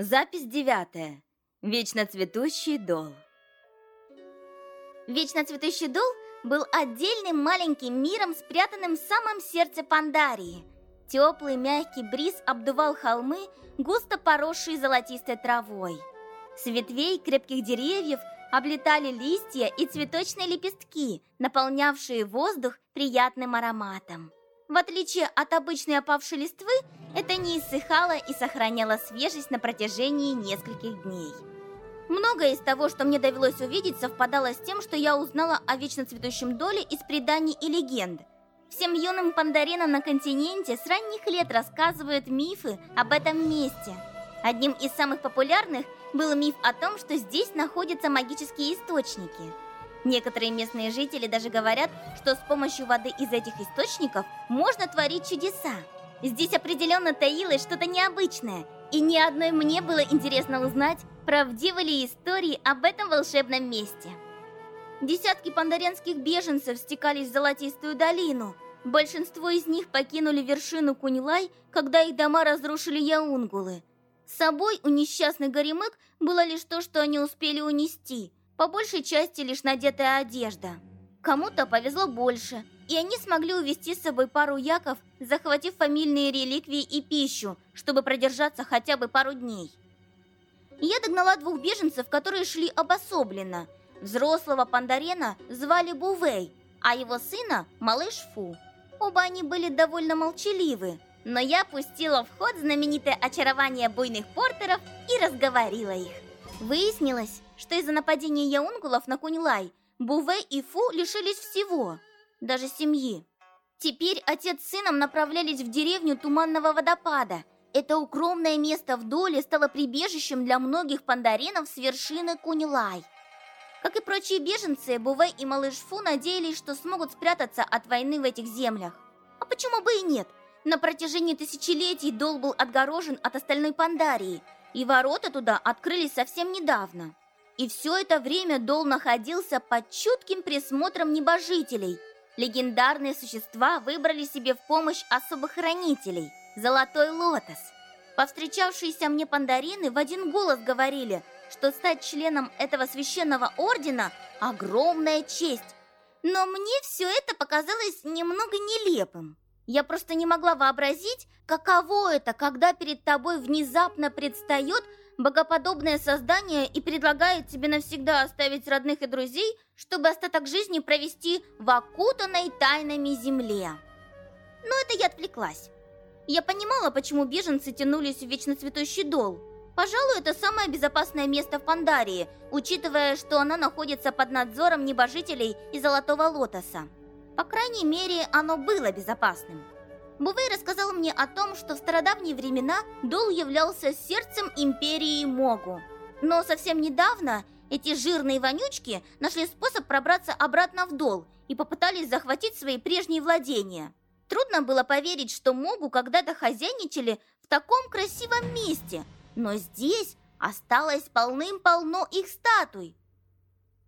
Запись девятая. Вечно цветущий дол. Вечно цветущий дол был отдельным маленьким миром, спрятанным в самом сердце Пандарии. Теплый мягкий бриз обдувал холмы, густо поросшие золотистой травой. С ветвей крепких деревьев облетали листья и цветочные лепестки, наполнявшие воздух приятным ароматом. В отличие от обычной опавшей листвы, это не иссыхало и сохраняло свежесть на протяжении нескольких дней. Многое из того, что мне довелось увидеть, совпадало с тем, что я узнала о вечно цветущем доле из преданий и легенд. Всем юным пандаринам на континенте с ранних лет рассказывают мифы об этом месте. Одним из самых популярных был миф о том, что здесь находятся магические источники – Некоторые местные жители даже говорят, что с помощью воды из этих источников можно творить чудеса. Здесь определенно таилось что-то необычное, и ни одной мне было интересно узнать, правдивы ли истории об этом волшебном месте. Десятки пандаренских беженцев стекались в Золотистую долину. Большинство из них покинули вершину Куньлай, когда их дома разрушили яунгулы. С собой у несчастных горемык было лишь то, что они успели унести – по большей части лишь надетая одежда. Кому-то повезло больше, и они смогли увезти с собой пару яков, захватив фамильные реликвии и пищу, чтобы продержаться хотя бы пару дней. Я догнала двух беженцев, которые шли обособленно. Взрослого пандарена звали Бувей, а его сына – Малыш Фу. Оба они были довольно молчаливы, но я пустила в ход знаменитое очарование буйных портеров и разговорила их. Выяснилось, что из-за нападения яунгулов на Куньлай Бувей и Фу лишились всего, даже семьи. Теперь отец с сыном направлялись в деревню Туманного водопада. Это укромное место в доле стало прибежищем для многих пандаринов с вершины Куньлай. Как и прочие беженцы, Бувей и Малыш Фу надеялись, что смогут спрятаться от войны в этих землях. А почему бы и нет? На протяжении тысячелетий Дол был отгорожен от остальной Пандарии, и ворота туда открылись совсем недавно. И все это время Дол находился под чутким присмотром небожителей. Легендарные существа выбрали себе в помощь особых хранителей – Золотой Лотос. Повстречавшиеся мне пандарины в один голос говорили, что стать членом этого священного ордена – огромная честь. Но мне все это показалось немного нелепым. Я просто не могла вообразить, каково это, когда перед тобой внезапно предстает богоподобное создание и предлагает тебе навсегда оставить родных и друзей, чтобы остаток жизни провести в окутанной тайнами земле. Но это я отвлеклась. Я понимала, почему беженцы тянулись в вечно цветущий дол. Пожалуй, это самое безопасное место в Пандарии, учитывая, что оно находится под надзором небожителей и Золотого Лотоса. По крайней мере, оно было безопасным. Бувей рассказал мне о том, что в стародавние времена Дол являлся сердцем империи Могу. Но совсем недавно эти жирные вонючки нашли способ пробраться обратно в Дол и попытались захватить свои прежние владения. Трудно было поверить, что Могу когда-то хозяйничали в таком красивом месте, но здесь осталось полным-полно их статуй.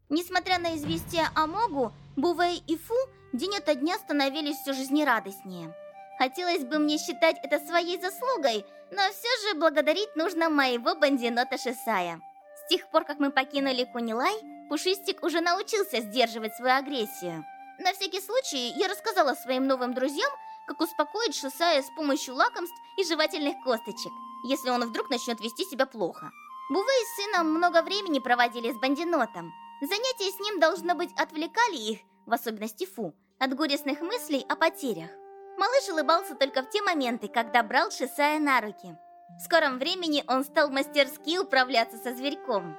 Несмотря на известия о Могу, Бувей и Фу день ото дня становились все жизнерадостнее. Хотелось бы мне считать это своей заслугой, но все же благодарить нужно моего бандинота Шисая. С тех пор, как мы покинули Кунилай, Пушистик уже научился сдерживать свою агрессию. На всякий случай я рассказала своим новым друзьям, как успокоить Шисая с помощью лакомств и жевательных косточек, если он вдруг начнет вести себя плохо. Бувы и сыном много времени проводили с бандинотом. Занятия с ним, должно быть, отвлекали их, в особенности Фу, от горестных мыслей о потерях. Малыш улыбался только в те моменты, когда брал Шисая на руки. В скором времени он стал мастерски управляться со зверьком.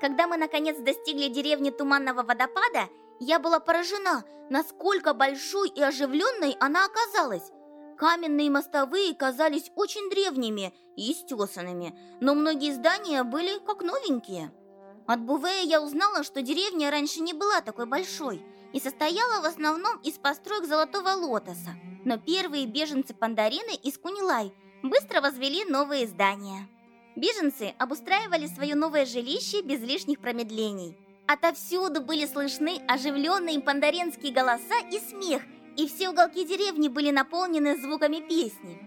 Когда мы наконец достигли деревни Туманного водопада, я была поражена, насколько большой и оживленной она оказалась. Каменные мостовые казались очень древними и стесанными, но многие здания были как новенькие. От Бувея я узнала, что деревня раньше не была такой большой и состояла в основном из построек Золотого Лотоса. Но первые беженцы-пандарины из Кунилай быстро возвели новые здания. Беженцы обустраивали свое новое жилище без лишних промедлений. Отовсюду были слышны оживленные пандаренские голоса и смех, и все уголки деревни были наполнены звуками песни.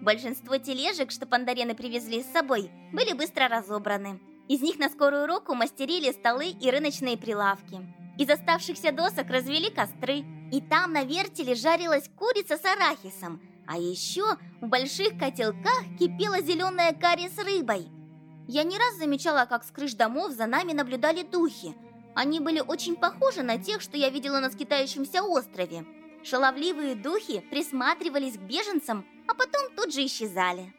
Большинство тележек, что пандарены привезли с собой, были быстро разобраны. Из них на скорую руку мастерили столы и рыночные прилавки. Из оставшихся досок развели костры, и там на вертеле жарилась курица с арахисом, а еще в больших котелках кипела зеленая карри с рыбой. Я не раз замечала, как с крыш домов за нами наблюдали духи. Они были очень похожи на тех, что я видела на скитающемся острове. Шаловливые духи присматривались к беженцам, а потом тут же исчезали.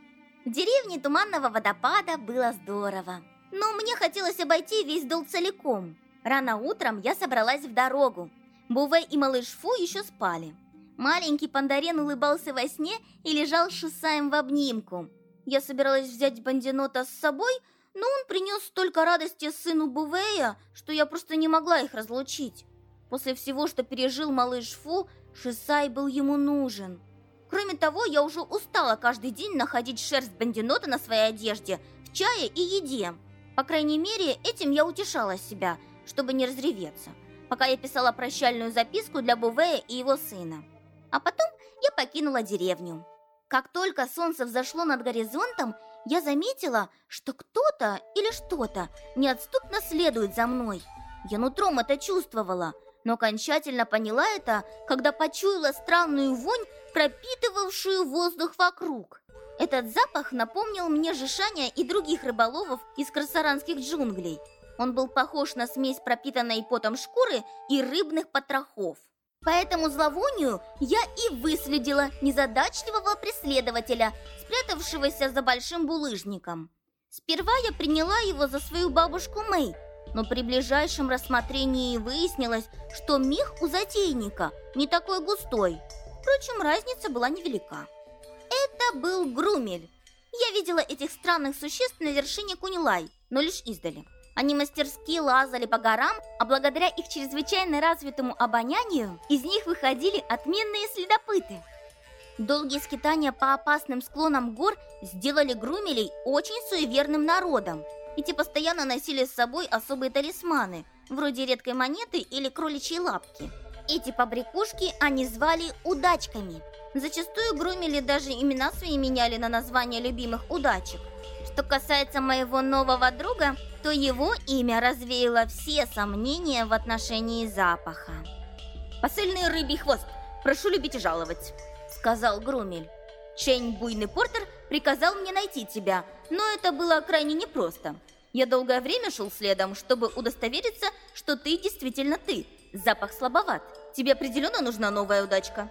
В деревне Туманного водопада было здорово. Но мне хотелось обойти весь дол целиком. Рано утром я собралась в дорогу. Буве и малыш Фу еще спали. Маленький пандарен улыбался во сне и лежал шусаем в обнимку. Я собиралась взять бандинота с собой, но он принес столько радости сыну Бувея, что я просто не могла их разлучить. После всего, что пережил малыш Фу, Шисай был ему нужен. Кроме того, я уже устала каждый день находить шерсть бандинота на своей одежде, в чае и еде. По крайней мере, этим я утешала себя, чтобы не разреветься, пока я писала прощальную записку для Бувея и его сына. А потом я покинула деревню. Как только солнце взошло над горизонтом, я заметила, что кто-то или что-то неотступно следует за мной. Я нутром это чувствовала, но окончательно поняла это, когда почуяла странную вонь, пропитывавшую воздух вокруг. Этот запах напомнил мне Жишаня и других рыболовов из красаранских джунглей. Он был похож на смесь пропитанной потом шкуры и рыбных потрохов. По этому зловонию я и выследила незадачливого преследователя, спрятавшегося за большим булыжником. Сперва я приняла его за свою бабушку Мэй, но при ближайшем рассмотрении выяснилось, что мех у затейника не такой густой. Впрочем, разница была невелика. Это был Грумель. Я видела этих странных существ на вершине Кунилай, но лишь издали. Они мастерски лазали по горам, а благодаря их чрезвычайно развитому обонянию из них выходили отменные следопыты. Долгие скитания по опасным склонам гор сделали грумелей очень суеверным народом. Эти постоянно носили с собой особые талисманы, вроде редкой монеты или кроличьей лапки. Эти побрякушки они звали удачками. Зачастую грумели даже имена свои меняли на название любимых удачек. Что касается моего нового друга, то его имя развеяло все сомнения в отношении запаха. «Посыльный рыбий хвост, прошу любить и жаловать», — сказал Грумель. Чень Буйный Портер приказал мне найти тебя, но это было крайне непросто. Я долгое время шел следом, чтобы удостовериться, что ты действительно ты. Запах слабоват. Тебе определенно нужна новая удачка.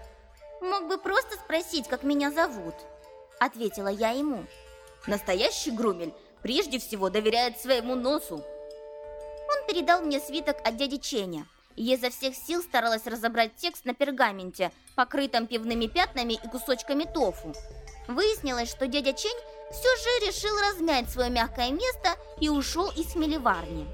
Мог бы просто спросить, как меня зовут, ответила я ему. Настоящий Грумель прежде всего доверяет своему носу. Он передал мне свиток от дяди Ченя. Я изо всех сил старалась разобрать текст на пергаменте, покрытом пивными пятнами и кусочками тофу. Выяснилось, что дядя Чень все же решил размять свое мягкое место и ушел из хмелеварни.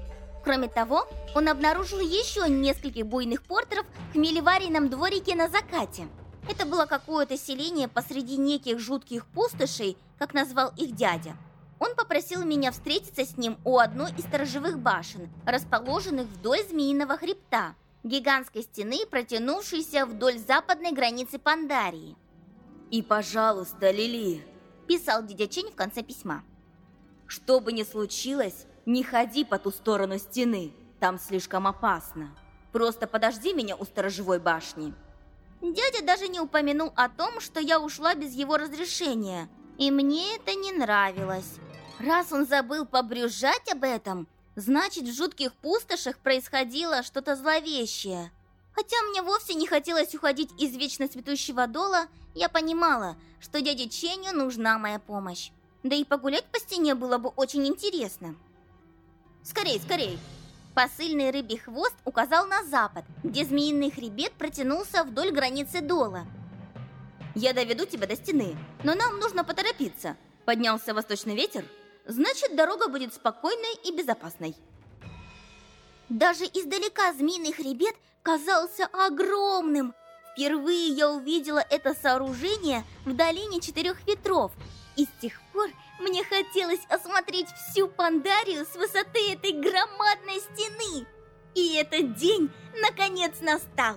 Кроме того, он обнаружил еще нескольких буйных портеров в хмелеварийном дворике на закате. Это было какое-то селение посреди неких жутких пустошей, как назвал их дядя. Он попросил меня встретиться с ним у одной из сторожевых башен, расположенных вдоль Змеиного хребта, гигантской стены, протянувшейся вдоль западной границы Пандарии. «И, пожалуйста, Лили», – писал дядя Чень в конце письма. «Что бы ни случилось, не ходи по ту сторону стены, там слишком опасно. Просто подожди меня у сторожевой башни». Дядя даже не упомянул о том, что я ушла без его разрешения, и мне это не нравилось. Раз он забыл побрюзжать об этом, значит, в жутких пустошах происходило что-то зловещее. Хотя мне вовсе не хотелось уходить из вечно цветущего дола, я понимала, что дяде Ченю нужна моя помощь. Да и погулять по стене было бы очень интересно. «Скорей, скорей!» Посыльный рыбий хвост указал на запад, где змеиный хребет протянулся вдоль границы дола. «Я доведу тебя до стены, но нам нужно поторопиться. Поднялся восточный ветер, значит, дорога будет спокойной и безопасной. Даже издалека змеиный хребет казался огромным. Впервые я увидела это сооружение в долине четырех ветров, и с тех пор мне хотелось осмотреть всю Пандарию с высоты этой громадной стены. И этот день наконец настал.